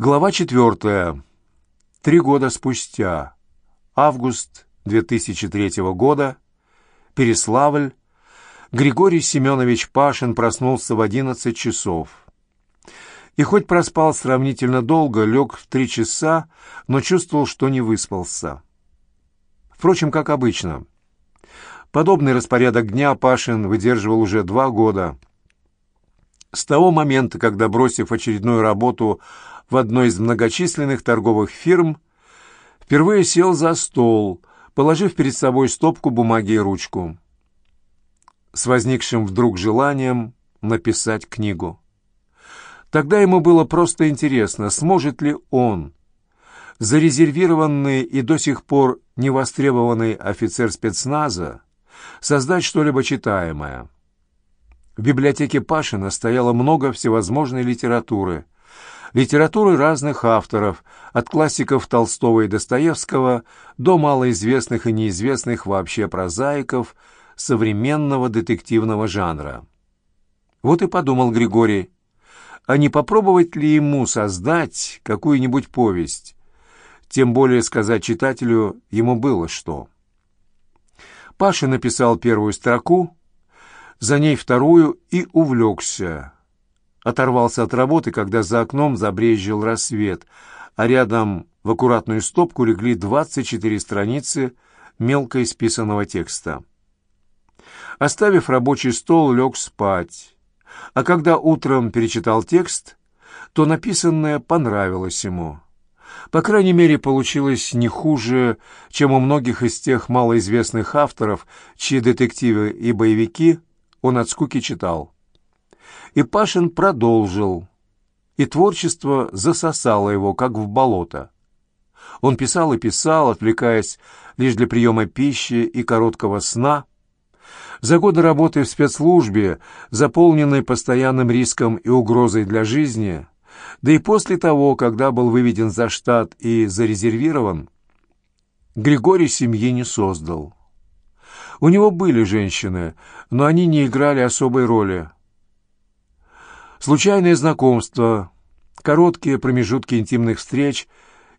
Глава четвертая. Три года спустя. Август 2003 года. Переславль. Григорий Семенович Пашин проснулся в одиннадцать часов. И хоть проспал сравнительно долго, лег в три часа, но чувствовал, что не выспался. Впрочем, как обычно. Подобный распорядок дня Пашин выдерживал уже два года. С того момента, когда, бросив очередную работу в одной из многочисленных торговых фирм, впервые сел за стол, положив перед собой стопку бумаги и ручку. С возникшим вдруг желанием написать книгу. Тогда ему было просто интересно, сможет ли он, зарезервированный и до сих пор невостребованный офицер спецназа, создать что-либо читаемое. В библиотеке Пашина стояло много всевозможной литературы – литературы разных авторов, от классиков Толстого и Достоевского до малоизвестных и неизвестных вообще прозаиков современного детективного жанра. Вот и подумал Григорий, а не попробовать ли ему создать какую-нибудь повесть? Тем более сказать читателю ему было что. Паша написал первую строку, за ней вторую и увлекся – оторвался от работы, когда за окном забрезжил рассвет, а рядом в аккуратную стопку легли 24 страницы мелко исписанного текста. Оставив рабочий стол, лег спать. А когда утром перечитал текст, то написанное понравилось ему. По крайней мере, получилось не хуже, чем у многих из тех малоизвестных авторов, чьи детективы и боевики он от скуки читал. И Пашин продолжил, и творчество засосало его, как в болото. Он писал и писал, отвлекаясь лишь для приема пищи и короткого сна. За годы работы в спецслужбе, заполненной постоянным риском и угрозой для жизни, да и после того, когда был выведен за штат и зарезервирован, Григорий семьи не создал. У него были женщины, но они не играли особой роли. Случайные знакомства, короткие промежутки интимных встреч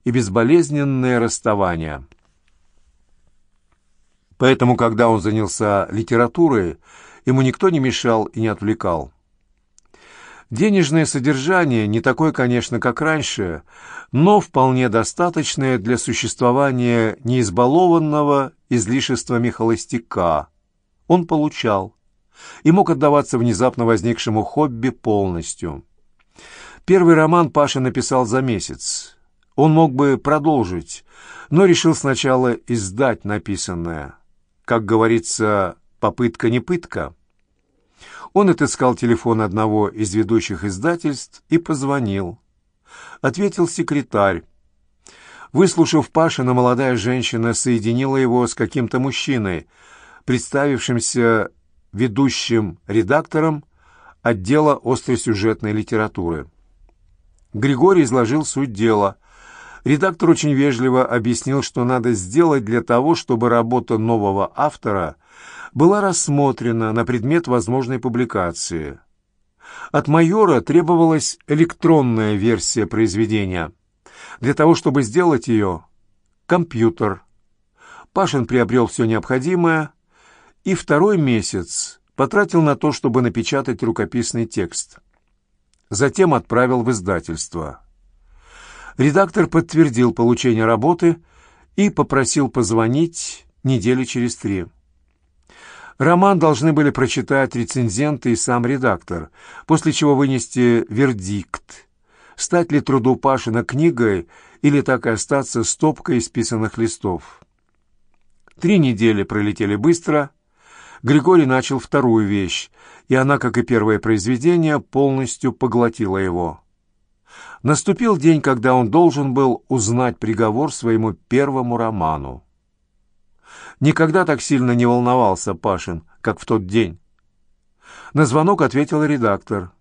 и безболезненное расставание. Поэтому, когда он занялся литературой, ему никто не мешал и не отвлекал. Денежное содержание не такое, конечно, как раньше, но вполне достаточное для существования неизбалованного излишествами холостяка. Он получал и мог отдаваться внезапно возникшему хобби полностью. Первый роман Паша написал за месяц. Он мог бы продолжить, но решил сначала издать написанное. Как говорится, попытка не пытка. Он отыскал телефон одного из ведущих издательств и позвонил. Ответил секретарь. Выслушав Пашина, молодая женщина соединила его с каким-то мужчиной, представившимся ведущим редактором отдела остросюжетной литературы. Григорий изложил суть дела. Редактор очень вежливо объяснил, что надо сделать для того, чтобы работа нового автора была рассмотрена на предмет возможной публикации. От майора требовалась электронная версия произведения. Для того, чтобы сделать ее, компьютер. Пашин приобрел все необходимое, и второй месяц потратил на то, чтобы напечатать рукописный текст. Затем отправил в издательство. Редактор подтвердил получение работы и попросил позвонить недели через три. Роман должны были прочитать рецензенты и сам редактор, после чего вынести вердикт, стать ли труду Пашина книгой или так и остаться стопкой исписанных листов. Три недели пролетели быстро, Григорий начал вторую вещь, и она, как и первое произведение, полностью поглотила его. Наступил день, когда он должен был узнать приговор своему первому роману. Никогда так сильно не волновался Пашин, как в тот день. На звонок ответил редактор.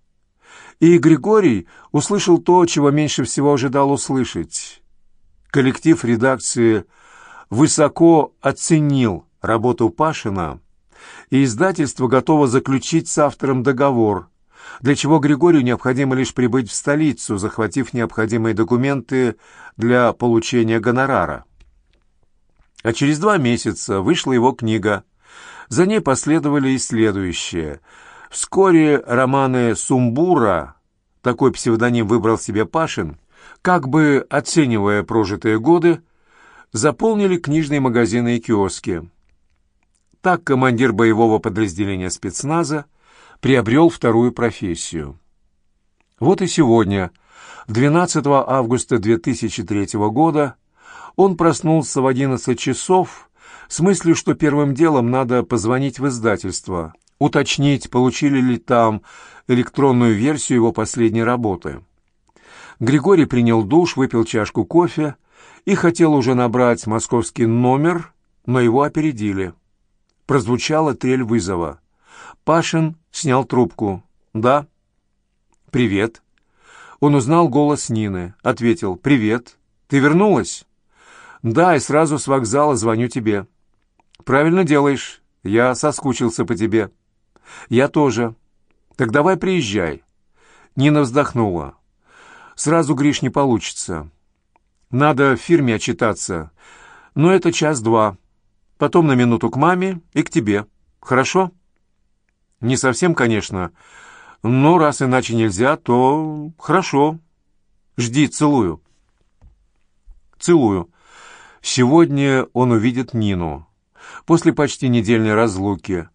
И Григорий услышал то, чего меньше всего ожидал услышать. Коллектив редакции высоко оценил работу Пашина и издательство готово заключить с автором договор, для чего Григорию необходимо лишь прибыть в столицу, захватив необходимые документы для получения гонорара. А через два месяца вышла его книга. За ней последовали и следующие. Вскоре романы «Сумбура», такой псевдоним выбрал себе Пашин, как бы оценивая прожитые годы, заполнили книжные магазины и киоски. Так командир боевого подразделения спецназа приобрел вторую профессию. Вот и сегодня, 12 августа 2003 года, он проснулся в 11 часов с мыслью, что первым делом надо позвонить в издательство, уточнить, получили ли там электронную версию его последней работы. Григорий принял душ, выпил чашку кофе и хотел уже набрать московский номер, но его опередили. Прозвучала трель вызова. Пашин снял трубку. «Да». «Привет». Он узнал голос Нины. Ответил. «Привет. Ты вернулась?» «Да, и сразу с вокзала звоню тебе». «Правильно делаешь. Я соскучился по тебе». «Я тоже. Так давай приезжай». Нина вздохнула. «Сразу, Гриш, не получится. Надо в фирме отчитаться. Но это час-два. Потом на минуту к маме и к тебе. Хорошо?» Не совсем, конечно, но раз иначе нельзя, то хорошо. Жди, целую. Целую. Сегодня он увидит Нину. После почти недельной разлуки.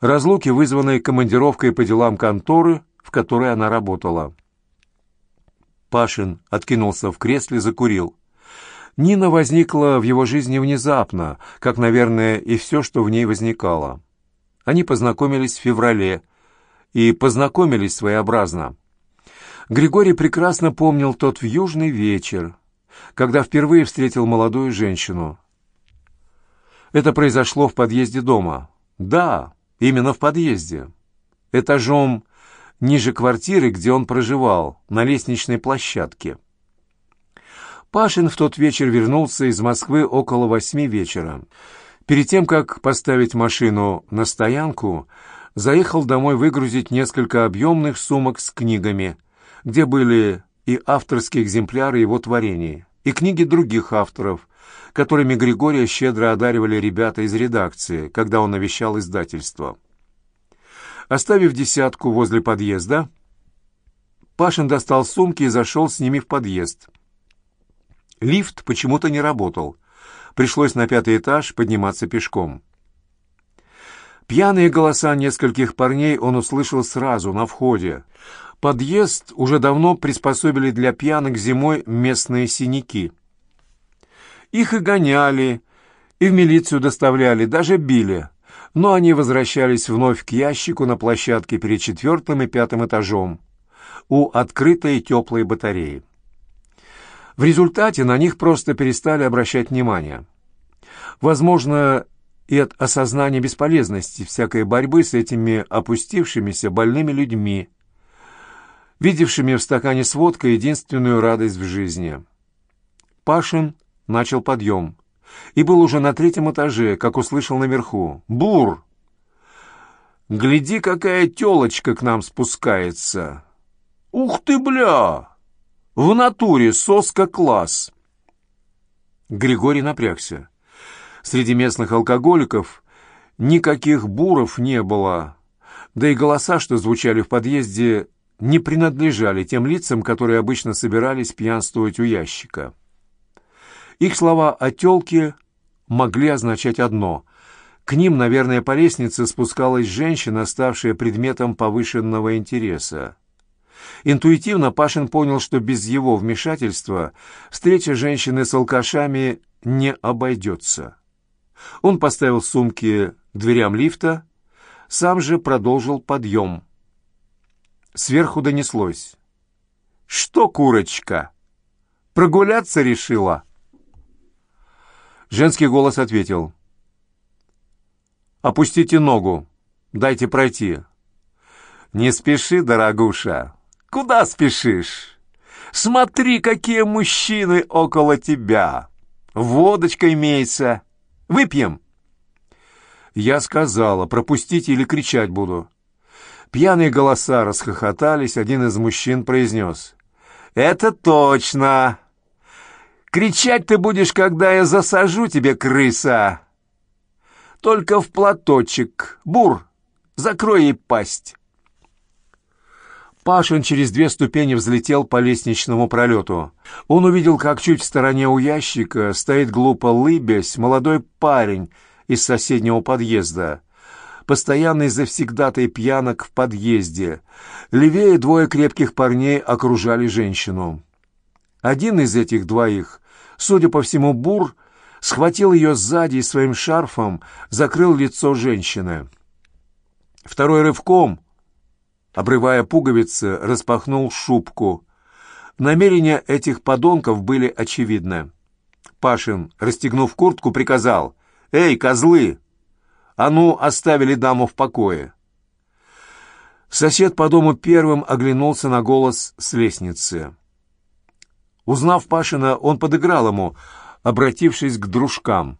Разлуки, вызванной командировкой по делам конторы, в которой она работала. Пашин откинулся в кресле, закурил. Нина возникла в его жизни внезапно, как, наверное, и все, что в ней возникало. Они познакомились в феврале и познакомились своеобразно. Григорий прекрасно помнил тот вьюжный вечер, когда впервые встретил молодую женщину. Это произошло в подъезде дома. Да, именно в подъезде. Этажом ниже квартиры, где он проживал, на лестничной площадке. Пашин в тот вечер вернулся из Москвы около восьми вечера. Перед тем, как поставить машину на стоянку, заехал домой выгрузить несколько объемных сумок с книгами, где были и авторские экземпляры его творений, и книги других авторов, которыми Григория щедро одаривали ребята из редакции, когда он навещал издательство. Оставив десятку возле подъезда, Пашин достал сумки и зашел с ними в подъезд. Лифт почему-то не работал. Пришлось на пятый этаж подниматься пешком. Пьяные голоса нескольких парней он услышал сразу, на входе. Подъезд уже давно приспособили для пьяных зимой местные синяки. Их и гоняли, и в милицию доставляли, даже били. Но они возвращались вновь к ящику на площадке перед четвертым и пятым этажом у открытой теплой батареи. В результате на них просто перестали обращать внимание. Возможно, и от осознания бесполезности всякой борьбы с этими опустившимися больными людьми, видевшими в стакане с водкой единственную радость в жизни. Пашин начал подъем и был уже на третьем этаже, как услышал наверху. «Бур! Гляди, какая телочка к нам спускается! Ух ты, бля!» В натуре соска-класс. Григорий напрягся. Среди местных алкоголиков никаких буров не было, да и голоса, что звучали в подъезде, не принадлежали тем лицам, которые обычно собирались пьянствовать у ящика. Их слова о тёлке могли означать одно. К ним, наверное, по лестнице спускалась женщина, ставшая предметом повышенного интереса. Интуитивно Пашин понял, что без его вмешательства встреча женщины с алкашами не обойдется. Он поставил сумки дверям лифта, сам же продолжил подъем. Сверху донеслось. «Что, курочка, прогуляться решила?» Женский голос ответил. «Опустите ногу, дайте пройти». «Не спеши, дорогуша, Куда спешишь? Смотри, какие мужчины около тебя. Водочка имеется. Выпьем. Я сказала, пропустите или кричать буду. Пьяные голоса расхохотались, один из мужчин произнес. «Это точно! Кричать ты будешь, когда я засажу тебе, крыса! Только в платочек! Бур, закрой ей пасть!» Пашин через две ступени взлетел по лестничному пролету. Он увидел, как чуть в стороне у ящика стоит глупо лыбясь молодой парень из соседнего подъезда. Постоянный завсегдатый пьянок в подъезде. Левее двое крепких парней окружали женщину. Один из этих двоих, судя по всему, бур, схватил ее сзади и своим шарфом закрыл лицо женщины. Второй рывком — обрывая пуговицы, распахнул шубку. Намерения этих подонков были очевидны. Пашин, расстегнув куртку, приказал «Эй, козлы! А ну, оставили даму в покое!» Сосед по дому первым оглянулся на голос с лестницы. Узнав Пашина, он подыграл ему, обратившись к дружкам.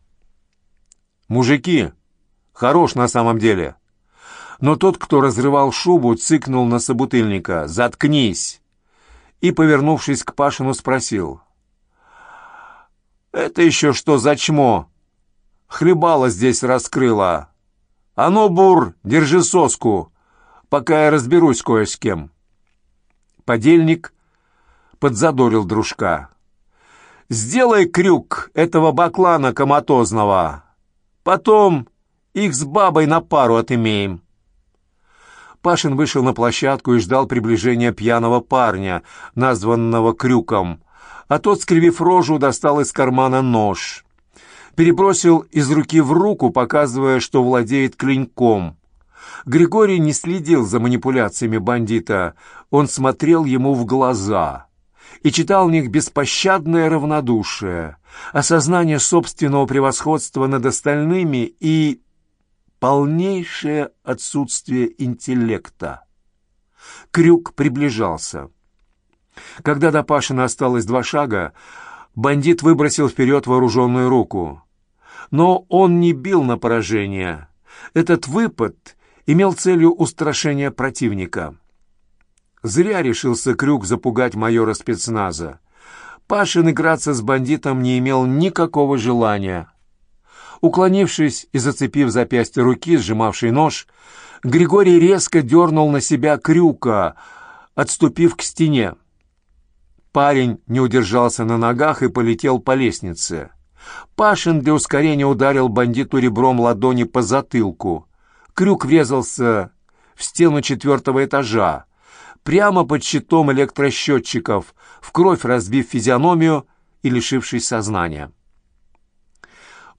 «Мужики, хорош на самом деле!» Но тот, кто разрывал шубу, цыкнул на собутыльника «Заткнись!» и, повернувшись к Пашину, спросил. «Это еще что за чмо? Хлебало здесь раскрыла. А ну, бур, держи соску, пока я разберусь кое с кем». Подельник подзадорил дружка. «Сделай крюк этого баклана коматозного. Потом их с бабой на пару отымеем». Пашин вышел на площадку и ждал приближения пьяного парня, названного Крюком, а тот, скривив рожу, достал из кармана нож. Перебросил из руки в руку, показывая, что владеет клинком. Григорий не следил за манипуляциями бандита, он смотрел ему в глаза и читал в них беспощадное равнодушие, осознание собственного превосходства над остальными и полнейшее отсутствие интеллекта. Крюк приближался. Когда до Пашина осталось два шага, бандит выбросил вперед вооруженную руку. Но он не бил на поражение. Этот выпад имел целью устрашения противника. Зря решился Крюк запугать майора спецназа. Пашин играться с бандитом не имел никакого желания. Уклонившись и зацепив запястье руки, сжимавшей нож, Григорий резко дернул на себя крюка, отступив к стене. Парень не удержался на ногах и полетел по лестнице. Пашин для ускорения ударил бандиту ребром ладони по затылку. Крюк врезался в стену четвертого этажа, прямо под щитом электросчетчиков, в кровь разбив физиономию и лишившись сознания.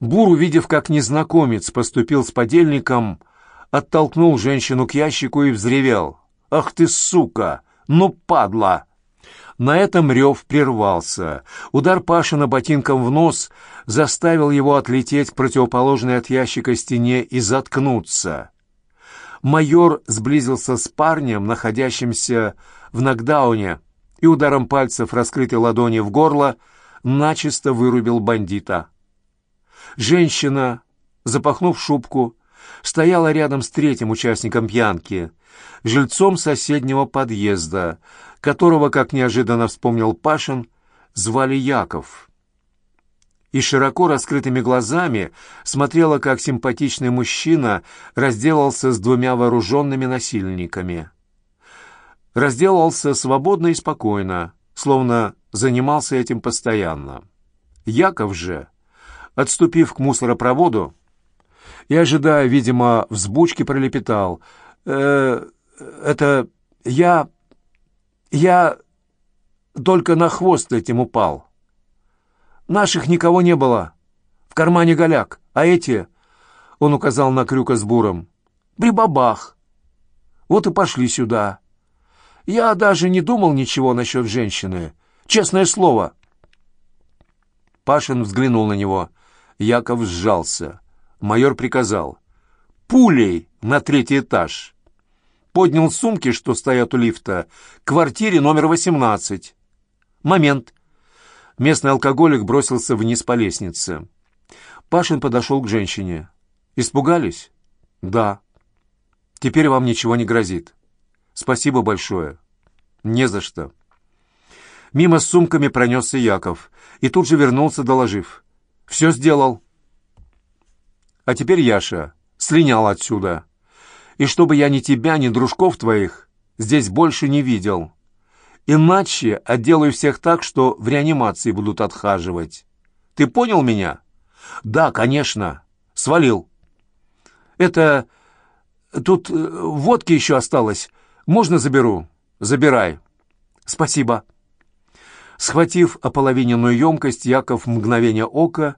Бур, увидев, как незнакомец поступил с подельником, оттолкнул женщину к ящику и взревел. «Ах ты, сука! Ну, падла!» На этом рев прервался. Удар Пашина ботинком в нос заставил его отлететь к противоположной от ящика стене и заткнуться. Майор сблизился с парнем, находящимся в нокдауне, и ударом пальцев раскрытой ладони в горло начисто вырубил бандита. Женщина, запахнув шубку, стояла рядом с третьим участником пьянки, жильцом соседнего подъезда, которого, как неожиданно вспомнил Пашин, звали Яков. И широко раскрытыми глазами смотрела, как симпатичный мужчина разделался с двумя вооруженными насильниками. Разделался свободно и спокойно, словно занимался этим постоянно. Яков же Отступив к мусоропроводу и, ожидая, видимо, взбучки, пролепетал. «Э, «Это я... я только на хвост этим упал. Наших никого не было. В кармане голяк. А эти...» — он указал на крюка с буром. «Прибабах. Вот и пошли сюда. Я даже не думал ничего насчет женщины. Честное слово». Пашин взглянул на него — Яков сжался. Майор приказал. «Пулей на третий этаж!» Поднял сумки, что стоят у лифта, квартире номер 18. «Момент!» Местный алкоголик бросился вниз по лестнице. Пашин подошел к женщине. «Испугались?» «Да». «Теперь вам ничего не грозит». Спасибо большое. Не за что. Мимо с сумками пронесся Яков и тут же вернулся, доложив. Все сделал. А теперь, Яша, слинял отсюда. И чтобы я ни тебя, ни дружков твоих здесь больше не видел. Иначе отделаю всех так, что в реанимации будут отхаживать. Ты понял меня? Да, конечно. Свалил. Это... Тут э, водки еще осталось. Можно заберу? Забирай. Спасибо. Схватив ополовиненную емкость, Яков в мгновение ока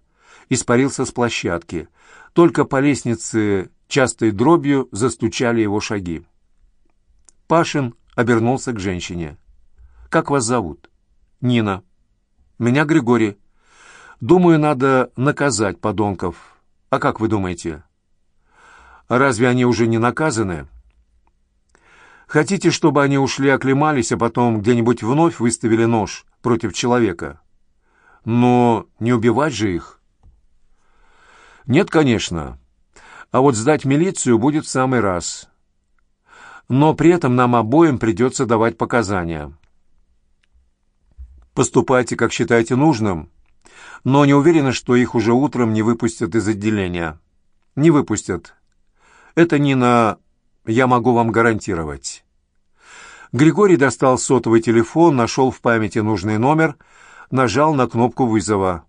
испарился с площадки. Только по лестнице частой дробью застучали его шаги. Пашин обернулся к женщине. «Как вас зовут?» «Нина». «Меня Григорий. Думаю, надо наказать подонков. А как вы думаете?» «Разве они уже не наказаны?» «Хотите, чтобы они ушли, оклемались, а потом где-нибудь вновь выставили нож против человека? Но не убивать же их?» «Нет, конечно. А вот сдать милицию будет в самый раз. Но при этом нам обоим придется давать показания». Поступайте, как считаете нужным, но не уверены, что их уже утром не выпустят из отделения. Не выпустят. Это, Нина, я могу вам гарантировать. Григорий достал сотовый телефон, нашел в памяти нужный номер, нажал на кнопку вызова.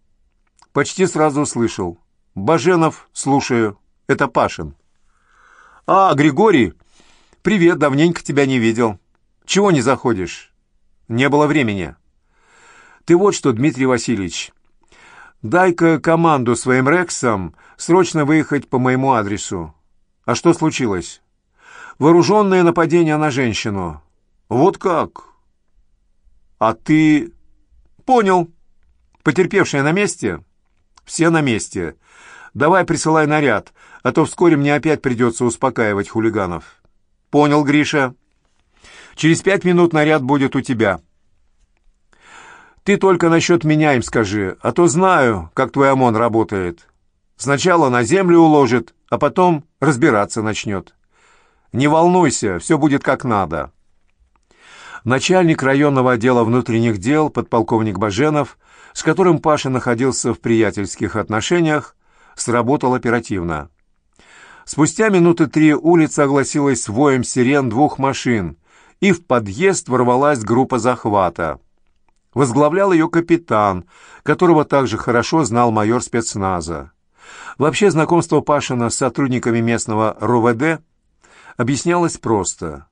Почти сразу услышал. «Баженов, слушаю. Это Пашин». «А, Григорий, привет, давненько тебя не видел. Чего не заходишь?» «Не было времени». Ты вот что, Дмитрий Васильевич, дай-ка команду своим рексам срочно выехать по моему адресу. А что случилось? Вооруженное нападение на женщину. Вот как? А ты... Понял. Потерпевшая на месте? Все на месте. Давай присылай наряд, а то вскоре мне опять придется успокаивать хулиганов. Понял, Гриша. Через пять минут наряд будет у тебя. Ты только насчет меня им скажи, а то знаю, как твой ОМОН работает. Сначала на землю уложит, а потом разбираться начнет. Не волнуйся, все будет как надо». Начальник районного отдела внутренних дел, подполковник Баженов, с которым Паша находился в приятельских отношениях, сработал оперативно. Спустя минуты три улица огласилась воем сирен двух машин, и в подъезд ворвалась группа захвата. Возглавлял ее капитан, которого также хорошо знал майор спецназа. Вообще знакомство Пашина с сотрудниками местного РУВД объяснялось просто.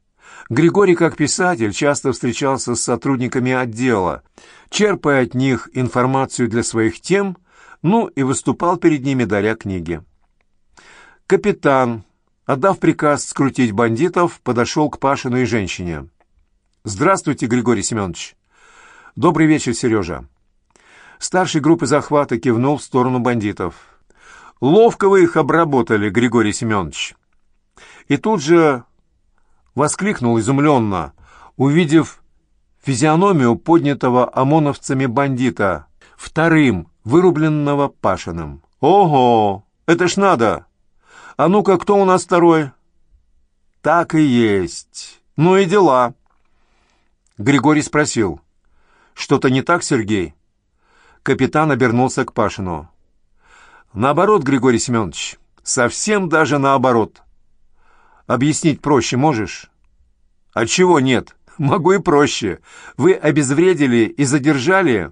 Григорий, как писатель, часто встречался с сотрудниками отдела, черпая от них информацию для своих тем, ну и выступал перед ними, даря книги. Капитан, отдав приказ скрутить бандитов, подошел к Пашиной женщине. «Здравствуйте, Григорий Семенович. «Добрый вечер, Сережа». Старший группы захвата кивнул в сторону бандитов. «Ловко вы их обработали, Григорий Семенович». И тут же воскликнул изумленно, увидев физиономию поднятого ОМОНовцами бандита, вторым, вырубленного Пашиным. «Ого! Это ж надо! А ну-ка, кто у нас второй?» «Так и есть. Ну и дела». Григорий спросил. «Что-то не так, Сергей?» Капитан обернулся к Пашину. «Наоборот, Григорий Семенович, совсем даже наоборот. Объяснить проще можешь?» «А чего нет? Могу и проще. Вы обезвредили и задержали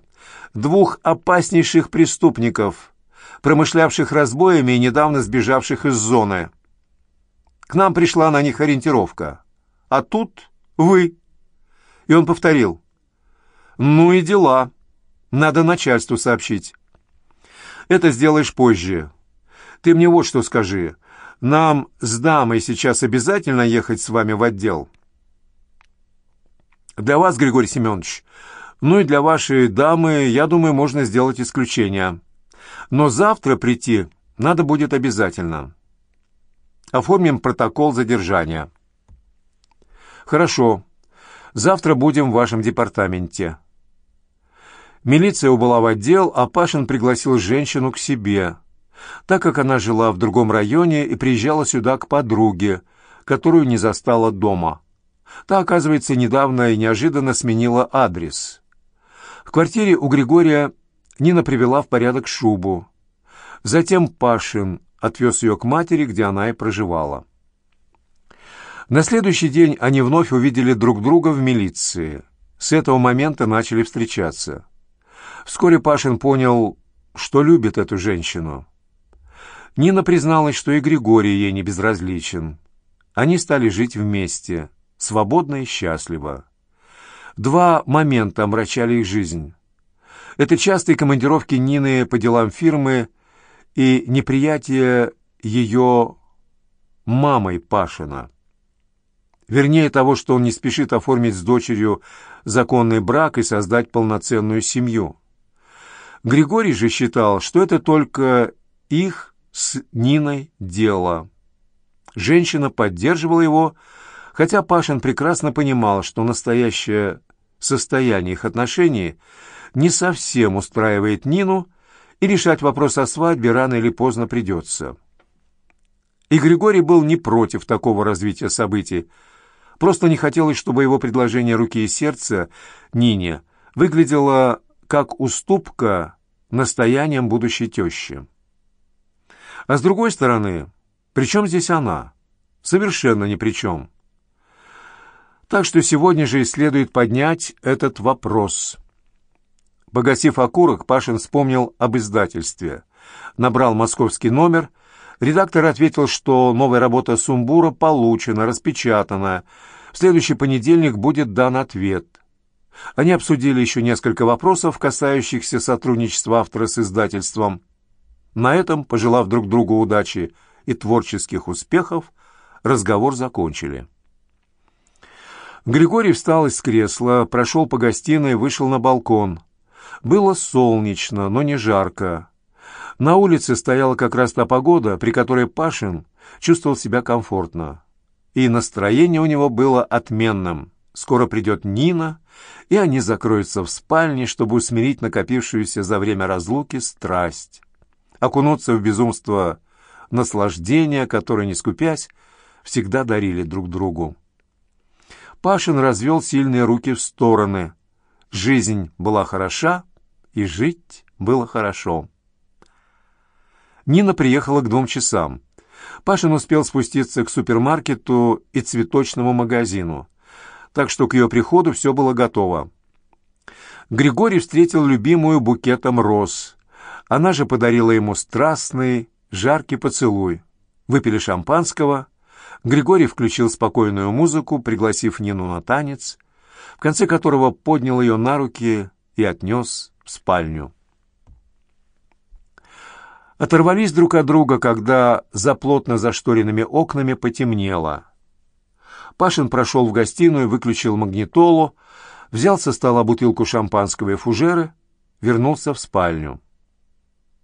двух опаснейших преступников, промышлявших разбоями и недавно сбежавших из зоны. К нам пришла на них ориентировка. А тут вы». И он повторил. «Ну и дела. Надо начальству сообщить». «Это сделаешь позже. Ты мне вот что скажи. Нам с дамой сейчас обязательно ехать с вами в отдел?» «Для вас, Григорий Семенович, ну и для вашей дамы, я думаю, можно сделать исключение. Но завтра прийти надо будет обязательно. Оформим протокол задержания». «Хорошо. Завтра будем в вашем департаменте». Милиция убыла в отдел, а Пашин пригласил женщину к себе, так как она жила в другом районе и приезжала сюда к подруге, которую не застала дома. Та, оказывается, недавно и неожиданно сменила адрес. В квартире у Григория Нина привела в порядок шубу. Затем Пашин отвез ее к матери, где она и проживала. На следующий день они вновь увидели друг друга в милиции. С этого момента начали встречаться. Вскоре Пашин понял, что любит эту женщину. Нина призналась, что и Григорий ей не безразличен. Они стали жить вместе, свободно и счастливо. Два момента омрачали их жизнь. Это частые командировки Нины по делам фирмы и неприятие ее мамой Пашина. Вернее того, что он не спешит оформить с дочерью законный брак и создать полноценную семью. Григорий же считал, что это только их с Ниной дело. Женщина поддерживала его, хотя Пашин прекрасно понимал, что настоящее состояние их отношений не совсем устраивает Нину, и решать вопрос о свадьбе рано или поздно придется. И Григорий был не против такого развития событий, просто не хотелось, чтобы его предложение руки и сердца Нине выглядело как уступка настояниям будущей тещи. А с другой стороны, при чем здесь она? Совершенно ни при чем. Так что сегодня же и следует поднять этот вопрос. Погасив окурок, Пашин вспомнил об издательстве. Набрал московский номер. Редактор ответил, что новая работа Сумбура получена, распечатана. В следующий понедельник будет дан ответ. Они обсудили еще несколько вопросов, касающихся сотрудничества автора с издательством. На этом, пожелав друг другу удачи и творческих успехов, разговор закончили. Григорий встал из кресла, прошел по гостиной вышел на балкон. Было солнечно, но не жарко. На улице стояла как раз та погода, при которой Пашин чувствовал себя комфортно. И настроение у него было отменным. Скоро придет Нина, и они закроются в спальне, чтобы усмирить накопившуюся за время разлуки страсть. Окунуться в безумство наслаждения, которое, не скупясь, всегда дарили друг другу. Пашин развел сильные руки в стороны. Жизнь была хороша, и жить было хорошо. Нина приехала к двум часам. Пашин успел спуститься к супермаркету и цветочному магазину, так что к ее приходу все было готово. Григорий встретил любимую букетом роз. Она же подарила ему страстный, жаркий поцелуй. Выпили шампанского — Григорий включил спокойную музыку, пригласив Нину на танец, в конце которого поднял ее на руки и отнес в спальню. Оторвались друг от друга, когда за плотно зашторенными окнами потемнело. Пашин прошел в гостиную, выключил магнитолу, взял со стола бутылку шампанского и фужеры, вернулся в спальню.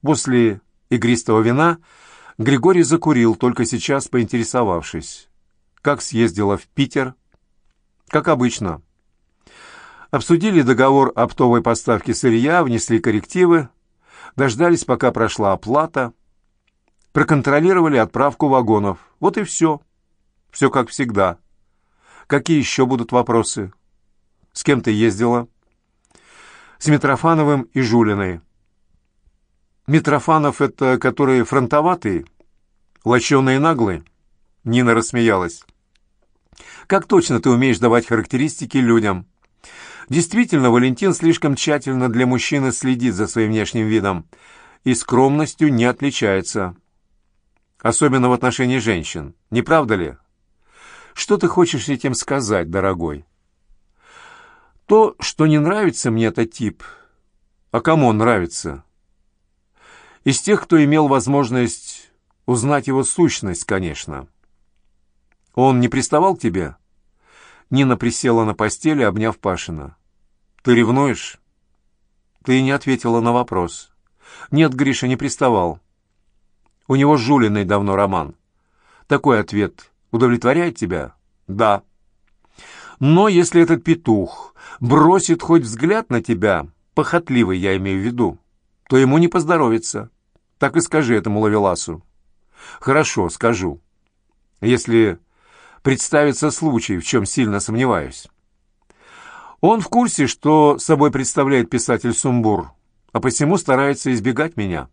После игристого вина Григорий закурил, только сейчас поинтересовавшись. Как съездила в Питер? Как обычно. Обсудили договор оптовой поставки сырья, внесли коррективы, дождались, пока прошла оплата, проконтролировали отправку вагонов. Вот и все. Все как всегда. Какие еще будут вопросы? С кем ты ездила? С Митрофановым и Жулиной. Митрофанов — это который фронтоватый, лощеный и наглый?» Нина рассмеялась. «Как точно ты умеешь давать характеристики людям?» Действительно, Валентин слишком тщательно для мужчины следит за своим внешним видом и скромностью не отличается. Особенно в отношении женщин. Не правда ли? Что ты хочешь этим сказать, дорогой? То, что не нравится мне этот тип. А кому он нравится? Из тех, кто имел возможность узнать его сущность, конечно. Он не приставал к тебе? Нина присела на постели, обняв Пашина. Ты ревнуешь? Ты не ответила на вопрос. Нет, Гриша не приставал. У него с Жулиной давно роман. Такой ответ удовлетворяет тебя? Да. Но если этот петух бросит хоть взгляд на тебя, похотливый я имею в виду, то ему не поздоровится. Так и скажи этому ловеласу. Хорошо, скажу. Если представится случай, в чем сильно сомневаюсь. Он в курсе, что собой представляет писатель Сумбур, а посему старается избегать меня.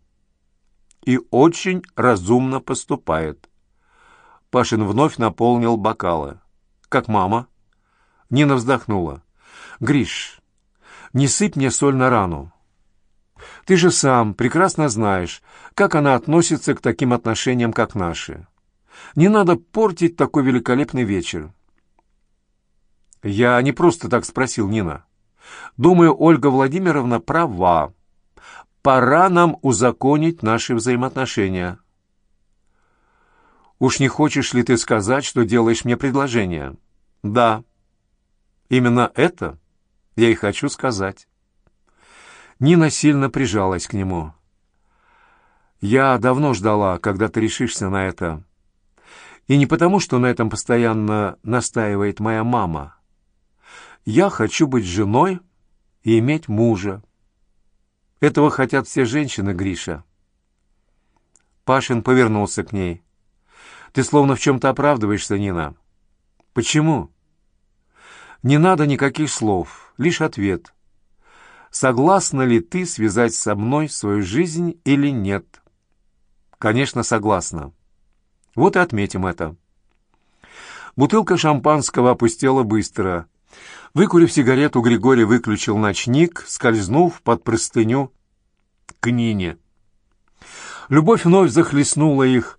И очень разумно поступает. Пашин вновь наполнил бокалы. «Как мама?» Нина вздохнула. «Гриш, не сыпь мне соль на рану. Ты же сам прекрасно знаешь, как она относится к таким отношениям, как наши. Не надо портить такой великолепный вечер. Я не просто так спросил, Нина. Думаю, Ольга Владимировна права. Пора нам узаконить наши взаимоотношения. Уж не хочешь ли ты сказать, что делаешь мне предложение? Да. Именно это я и хочу сказать. Нина сильно прижалась к нему. Я давно ждала, когда ты решишься на это. И не потому, что на этом постоянно настаивает моя мама. Я хочу быть женой и иметь мужа. Этого хотят все женщины, Гриша. Пашин повернулся к ней. Ты словно в чем-то оправдываешься, Нина. Почему? Не надо никаких слов, лишь ответ. Согласна ли ты связать со мной свою жизнь или нет? Конечно, согласна. Вот и отметим это. Бутылка шампанского опустела быстро. Выкурив сигарету, Григорий выключил ночник, скользнув под простыню к Нине. Любовь вновь захлестнула их,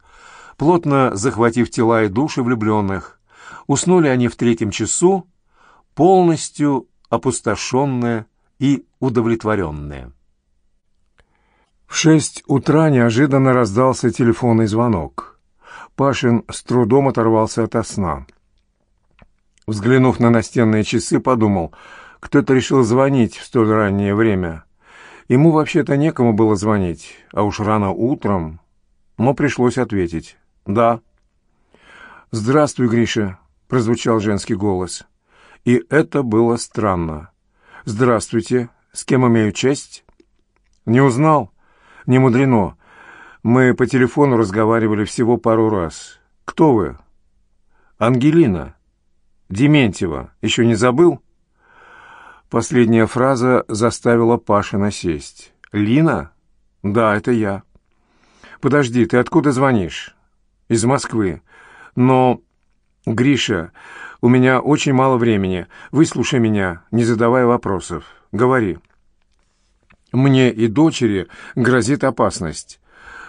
плотно захватив тела и души влюбленных. Уснули они в третьем часу, полностью опустошенные и удовлетворенные. В шесть утра неожиданно раздался телефонный звонок. Пашин с трудом оторвался от сна. Взглянув на настенные часы, подумал, кто-то решил звонить в столь раннее время. Ему вообще-то некому было звонить, а уж рано утром, но пришлось ответить. «Да». «Здравствуй, Гриша», — прозвучал женский голос. И это было странно. «Здравствуйте. С кем имею честь?» «Не узнал?» «Не мудрено. Мы по телефону разговаривали всего пару раз. Кто вы?» «Ангелина». Дементьева еще не забыл?» Последняя фраза заставила Пашина сесть. «Лина?» «Да, это я». «Подожди, ты откуда звонишь?» «Из Москвы. Но, Гриша, у меня очень мало времени. Выслушай меня, не задавая вопросов. Говори». «Мне и дочери грозит опасность.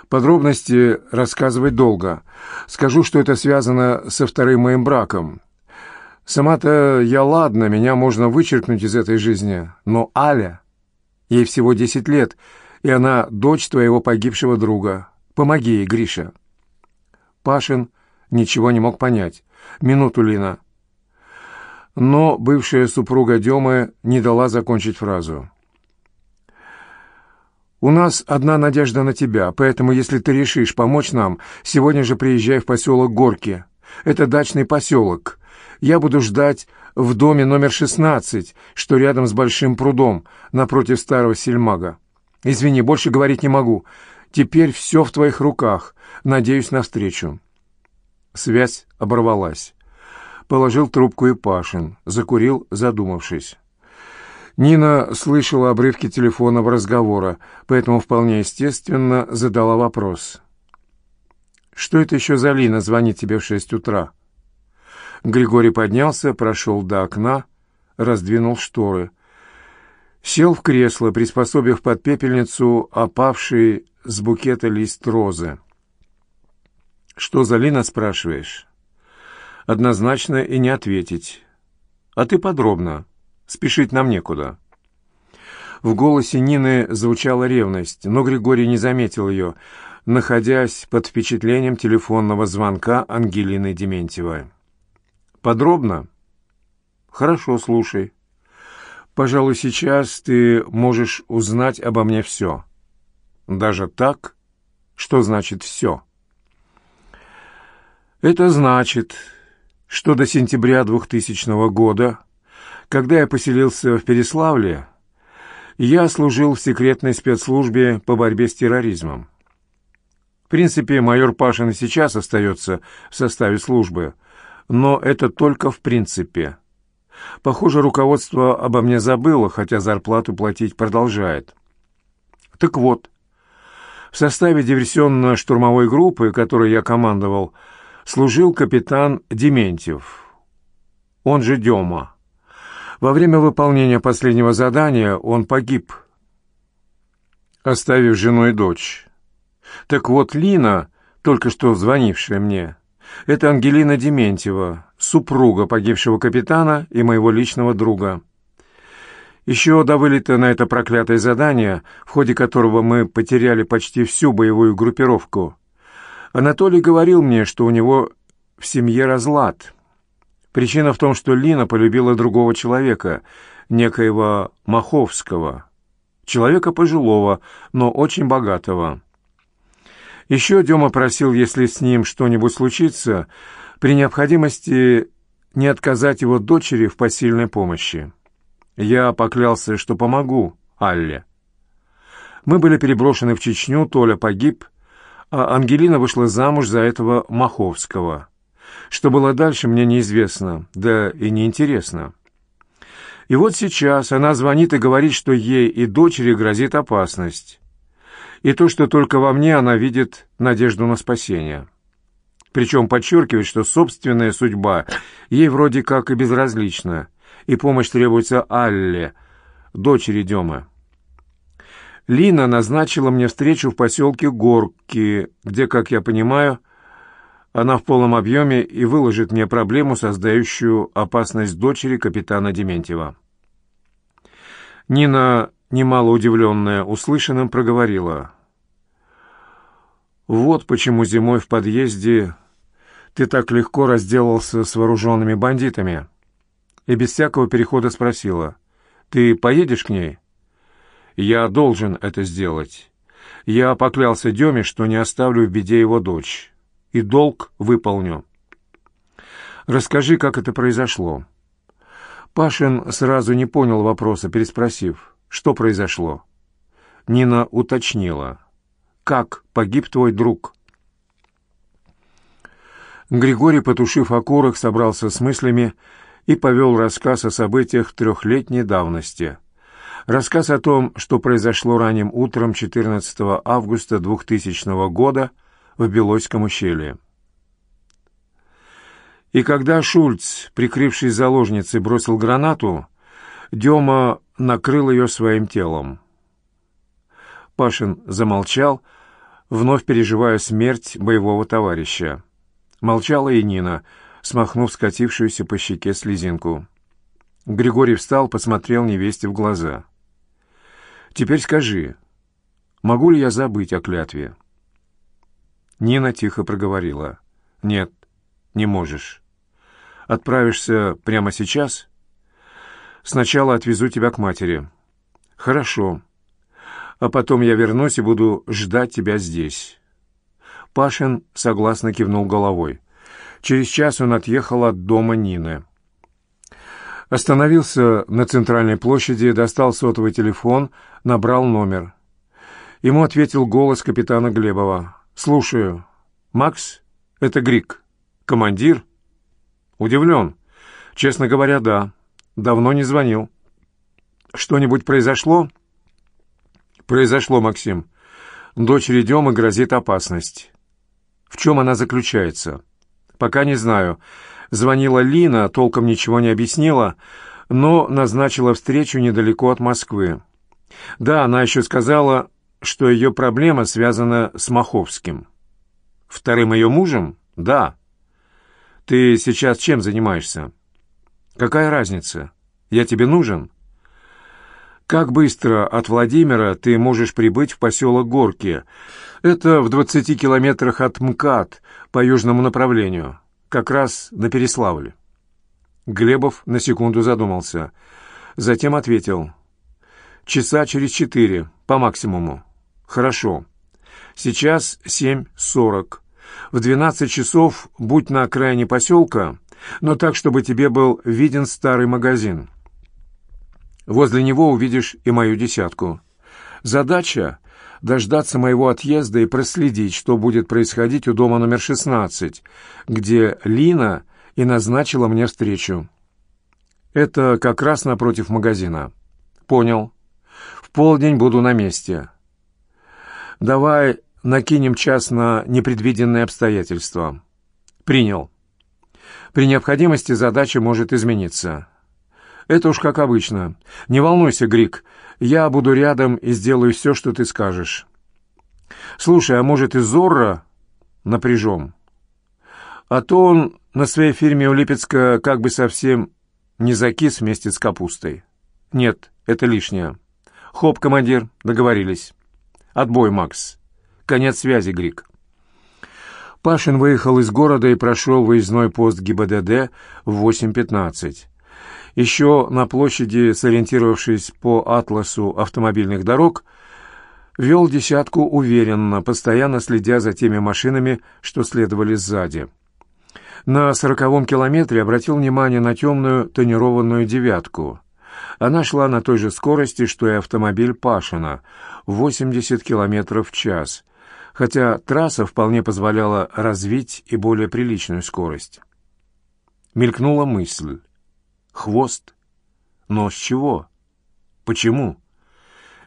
Подробности рассказывать долго. Скажу, что это связано со вторым моим браком. Сама-то я ладно, меня можно вычеркнуть из этой жизни, но Аля, ей всего десять лет, и она дочь твоего погибшего друга. Помоги ей, Гриша. Пашин ничего не мог понять. Минуту, Лина. Но бывшая супруга Демы не дала закончить фразу. «У нас одна надежда на тебя, поэтому, если ты решишь помочь нам, сегодня же приезжай в поселок Горки. Это дачный поселок я буду ждать в доме номер 16, что рядом с большим прудом, напротив старого сельмага. Извини, больше говорить не могу. Теперь все в твоих руках. Надеюсь на встречу». Связь оборвалась. Положил трубку и Пашин. Закурил, задумавшись. Нина слышала обрывки телефонного разговора, поэтому вполне естественно задала вопрос. «Что это еще за Лина звонит тебе в шесть утра?» Григорий поднялся, прошел до окна, раздвинул шторы. Сел в кресло, приспособив под пепельницу опавший с букета лист розы. «Что за Лина, спрашиваешь?» «Однозначно и не ответить. А ты подробно. Спешить нам некуда». В голосе Нины звучала ревность, но Григорий не заметил ее, находясь под впечатлением телефонного звонка Ангелины Дементьевой. Подробно? Хорошо, слушай. Пожалуй, сейчас ты можешь узнать обо мне все. Даже так? Что значит «все»? Это значит, что до сентября 2000 года, когда я поселился в Переславле, я служил в секретной спецслужбе по борьбе с терроризмом. В принципе, майор Пашин и сейчас остается в составе службы – но это только в принципе. Похоже, руководство обо мне забыло, хотя зарплату платить продолжает. Так вот, в составе диверсионно-штурмовой группы, которой я командовал, служил капитан Дементьев, он же Дема. Во время выполнения последнего задания он погиб, оставив жену и дочь. Так вот, Лина, только что звонившая мне, это Ангелина Дементьева, супруга погибшего капитана и моего личного друга. Еще до вылета на это проклятое задание, в ходе которого мы потеряли почти всю боевую группировку, Анатолий говорил мне, что у него в семье разлад. Причина в том, что Лина полюбила другого человека, некоего Маховского, человека пожилого, но очень богатого. Еще Дема просил, если с ним что-нибудь случится, при необходимости не отказать его дочери в посильной помощи. Я поклялся, что помогу Алле. Мы были переброшены в Чечню, Толя погиб, а Ангелина вышла замуж за этого Маховского. Что было дальше, мне неизвестно, да и неинтересно. И вот сейчас она звонит и говорит, что ей и дочери грозит опасность и то, что только во мне она видит надежду на спасение. Причем подчеркивает, что собственная судьба ей вроде как и безразлична, и помощь требуется Алле, дочери Демы. Лина назначила мне встречу в поселке Горки, где, как я понимаю, она в полном объеме и выложит мне проблему, создающую опасность дочери капитана Дементьева. Нина немало удивленная услышанным, проговорила. «Вот почему зимой в подъезде ты так легко разделался с вооруженными бандитами». И без всякого перехода спросила. «Ты поедешь к ней?» «Я должен это сделать. Я поклялся Деме, что не оставлю в беде его дочь. И долг выполню». «Расскажи, как это произошло». Пашин сразу не понял вопроса, переспросив. Что произошло? Нина уточнила. Как погиб твой друг? Григорий, потушив окурок, собрался с мыслями и повел рассказ о событиях трехлетней давности. Рассказ о том, что произошло ранним утром 14 августа 2000 года в Белойском ущелье. И когда Шульц, прикрывшись заложницей, бросил гранату, Дема накрыл ее своим телом. Пашин замолчал, вновь переживая смерть боевого товарища. Молчала и Нина, смахнув скатившуюся по щеке слезинку. Григорий встал, посмотрел невесте в глаза. «Теперь скажи, могу ли я забыть о клятве?» Нина тихо проговорила. «Нет, не можешь. Отправишься прямо сейчас?» Сначала отвезу тебя к матери». «Хорошо. А потом я вернусь и буду ждать тебя здесь». Пашин согласно кивнул головой. Через час он отъехал от дома Нины. Остановился на центральной площади, достал сотовый телефон, набрал номер. Ему ответил голос капитана Глебова. «Слушаю. Макс? Это Грик. Командир?» «Удивлен. Честно говоря, да. Давно не звонил. Что-нибудь произошло? Произошло, Максим. Дочери Демы грозит опасность. В чем она заключается? Пока не знаю. Звонила Лина, толком ничего не объяснила, но назначила встречу недалеко от Москвы. Да, она еще сказала, что ее проблема связана с Маховским. Вторым ее мужем? Да. Ты сейчас чем занимаешься? Какая разница? Я тебе нужен? Как быстро от Владимира ты можешь прибыть в поселок Горки? Это в двадцати километрах от МКАД по южному направлению, как раз на Переславле. Глебов на секунду задумался. Затем ответил. «Часа через четыре, по максимуму». «Хорошо. Сейчас семь сорок. В двенадцать часов будь на окраине поселка, но так, чтобы тебе был виден старый магазин. Возле него увидишь и мою десятку. Задача — дождаться моего отъезда и проследить, что будет происходить у дома номер 16, где Лина и назначила мне встречу. Это как раз напротив магазина. Понял. В полдень буду на месте. Давай накинем час на непредвиденные обстоятельства. Принял. При необходимости задача может измениться. Это уж как обычно. Не волнуйся, Грик, я буду рядом и сделаю все, что ты скажешь. Слушай, а может и Зорро напряжем? А то он на своей фирме у Липецка как бы совсем не закис вместе с капустой. Нет, это лишнее. Хоп, командир, договорились. Отбой, Макс. Конец связи, Грик. Пашин выехал из города и прошел выездной пост ГИБДД в 8.15. Еще на площади, сориентировавшись по атласу автомобильных дорог, вел десятку уверенно, постоянно следя за теми машинами, что следовали сзади. На сороковом километре обратил внимание на темную тонированную «девятку». Она шла на той же скорости, что и автомобиль Пашина, 80 км в час, хотя трасса вполне позволяла развить и более приличную скорость. Мелькнула мысль. Хвост? Но с чего? Почему?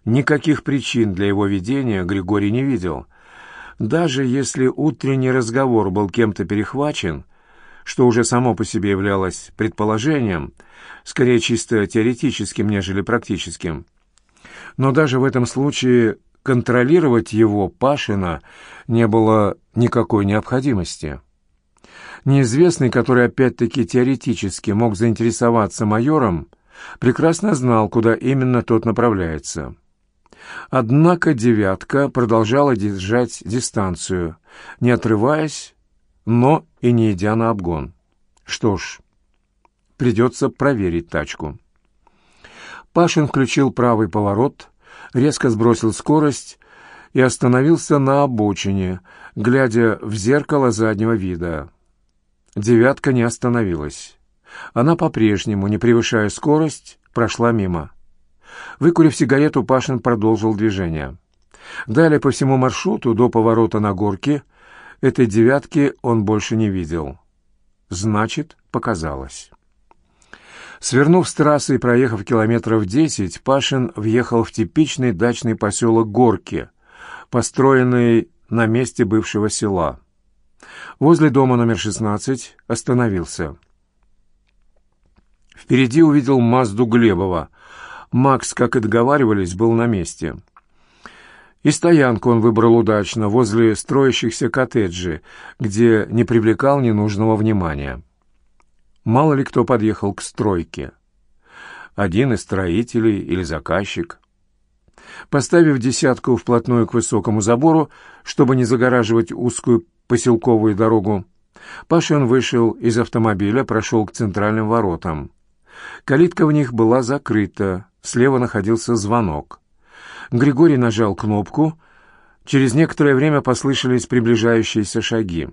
Никаких причин для его ведения Григорий не видел. Даже если утренний разговор был кем-то перехвачен, что уже само по себе являлось предположением, скорее чисто теоретическим, нежели практическим. Но даже в этом случае контролировать его, Пашина, не было никакой необходимости. Неизвестный, который опять-таки теоретически мог заинтересоваться майором, прекрасно знал, куда именно тот направляется. Однако «девятка» продолжала держать дистанцию, не отрываясь, но и не идя на обгон. Что ж, придется проверить тачку. Пашин включил правый поворот, резко сбросил скорость и остановился на обочине, глядя в зеркало заднего вида. «Девятка» не остановилась. Она по-прежнему, не превышая скорость, прошла мимо. Выкурив сигарету, Пашин продолжил движение. Далее по всему маршруту до поворота на горке этой «девятки» он больше не видел. Значит, показалось. Свернув с трассы и проехав километров десять, Пашин въехал в типичный дачный поселок Горки, построенный на месте бывшего села. Возле дома номер 16 остановился. Впереди увидел Мазду Глебова. Макс, как и договаривались, был на месте. И стоянку он выбрал удачно, возле строящихся коттеджей, где не привлекал ненужного внимания. Мало ли кто подъехал к стройке. Один из строителей или заказчик. Поставив десятку вплотную к высокому забору, чтобы не загораживать узкую поселковую дорогу, Пашин вышел из автомобиля, прошел к центральным воротам. Калитка в них была закрыта, слева находился звонок. Григорий нажал кнопку, через некоторое время послышались приближающиеся шаги.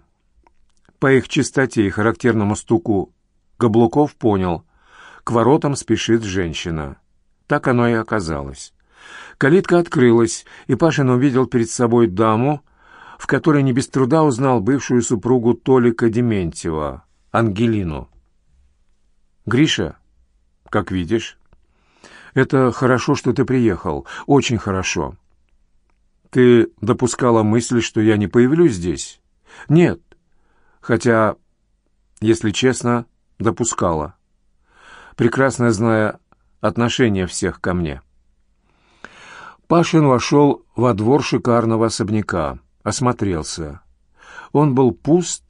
По их чистоте и характерному стуку Каблуков понял, к воротам спешит женщина. Так оно и оказалось. Калитка открылась, и Пашин увидел перед собой даму, в которой не без труда узнал бывшую супругу Толика Дементьева, Ангелину. «Гриша, как видишь, это хорошо, что ты приехал, очень хорошо. Ты допускала мысль, что я не появлюсь здесь? Нет, хотя, если честно, допускала, прекрасно зная отношение всех ко мне. Пашин вошел во двор шикарного особняка, осмотрелся. Он был пуст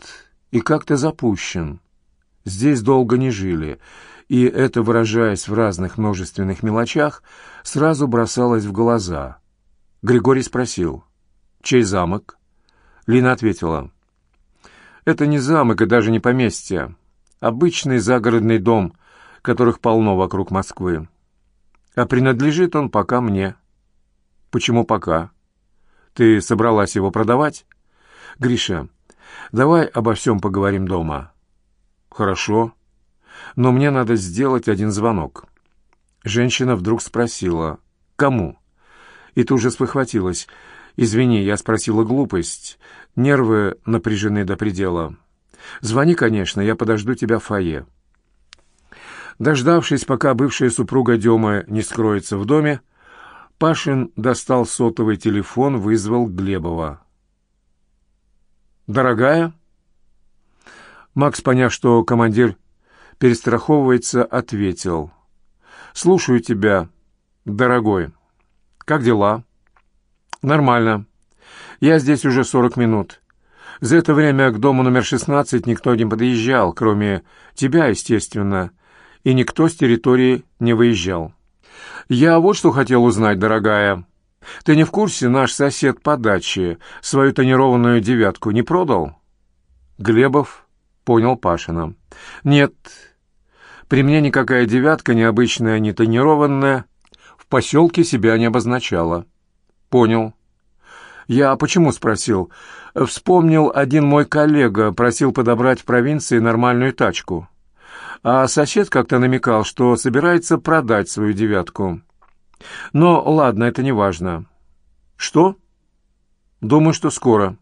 и как-то запущен. Здесь долго не жили, и это, выражаясь в разных множественных мелочах, сразу бросалось в глаза. Григорий спросил, «Чей замок?» Лина ответила, «Это не замок и даже не поместье. Обычный загородный дом, которых полно вокруг Москвы. А принадлежит он пока мне. Почему пока? Ты собралась его продавать? Гриша, давай обо всем поговорим дома. Хорошо. Но мне надо сделать один звонок. Женщина вдруг спросила, кому? И тут же спохватилась. «Извини, я спросила глупость. Нервы напряжены до предела. Звони, конечно, я подожду тебя в фойе». Дождавшись, пока бывшая супруга Демы не скроется в доме, Пашин достал сотовый телефон, вызвал Глебова. «Дорогая?» Макс, поняв, что командир перестраховывается, ответил. «Слушаю тебя, дорогой. Как дела?» «Нормально. Я здесь уже сорок минут. За это время к дому номер шестнадцать никто не подъезжал, кроме тебя, естественно, и никто с территории не выезжал. Я вот что хотел узнать, дорогая. Ты не в курсе, наш сосед по даче свою тонированную девятку не продал?» Глебов понял Пашина. «Нет, при мне никакая девятка, необычная, не тонированная, в поселке себя не обозначала». «Понял». «Я почему?» — спросил. «Вспомнил, один мой коллега просил подобрать в провинции нормальную тачку. А сосед как-то намекал, что собирается продать свою девятку. Но ладно, это не важно». «Что?» «Думаю, что скоро».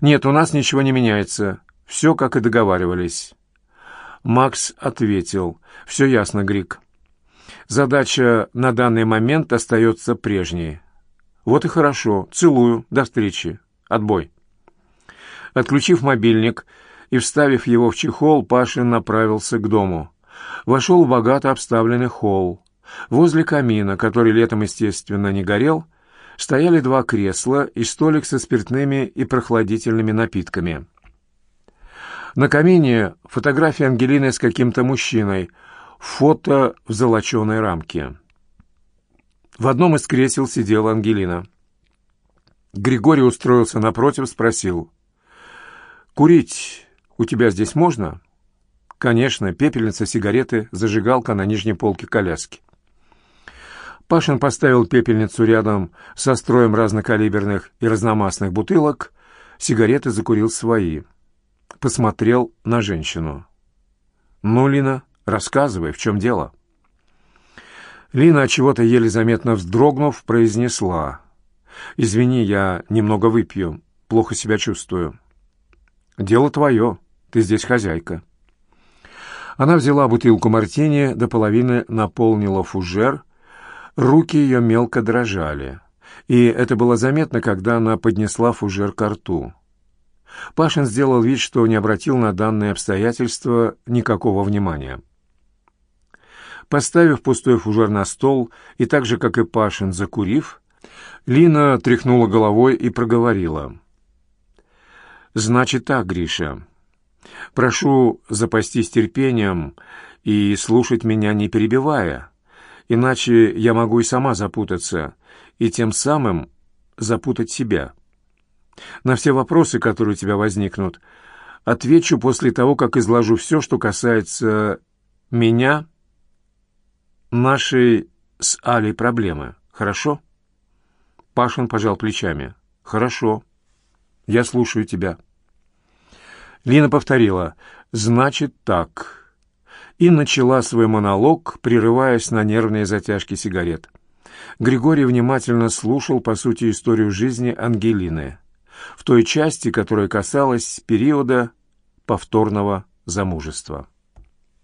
«Нет, у нас ничего не меняется. Все, как и договаривались». Макс ответил. «Все ясно, Грик. Задача на данный момент остается прежней. «Вот и хорошо. Целую. До встречи. Отбой». Отключив мобильник и вставив его в чехол, Пашин направился к дому. Вошел в богато обставленный холл. Возле камина, который летом, естественно, не горел, стояли два кресла и столик со спиртными и прохладительными напитками. На камине фотография Ангелины с каким-то мужчиной, фото в золоченой рамке. В одном из кресел сидела Ангелина. Григорий устроился напротив, спросил. «Курить у тебя здесь можно?» «Конечно, пепельница, сигареты, зажигалка на нижней полке коляски». Пашин поставил пепельницу рядом со строем разнокалиберных и разномастных бутылок, сигареты закурил свои. Посмотрел на женщину. «Ну, Лина, рассказывай, в чем дело?» Лина, чего-то еле заметно вздрогнув, произнесла. «Извини, я немного выпью. Плохо себя чувствую». «Дело твое. Ты здесь хозяйка». Она взяла бутылку мартини, до половины наполнила фужер. Руки ее мелко дрожали. И это было заметно, когда она поднесла фужер к рту. Пашин сделал вид, что не обратил на данные обстоятельства никакого внимания. Поставив пустой фужер на стол и так же, как и Пашин, закурив, Лина тряхнула головой и проговорила. «Значит так, Гриша. Прошу запастись терпением и слушать меня не перебивая, иначе я могу и сама запутаться, и тем самым запутать себя. На все вопросы, которые у тебя возникнут, отвечу после того, как изложу все, что касается меня нашей с Алей проблемы, хорошо?» Пашин пожал плечами. «Хорошо. Я слушаю тебя». Лина повторила «Значит так». И начала свой монолог, прерываясь на нервные затяжки сигарет. Григорий внимательно слушал, по сути, историю жизни Ангелины, в той части, которая касалась периода повторного замужества.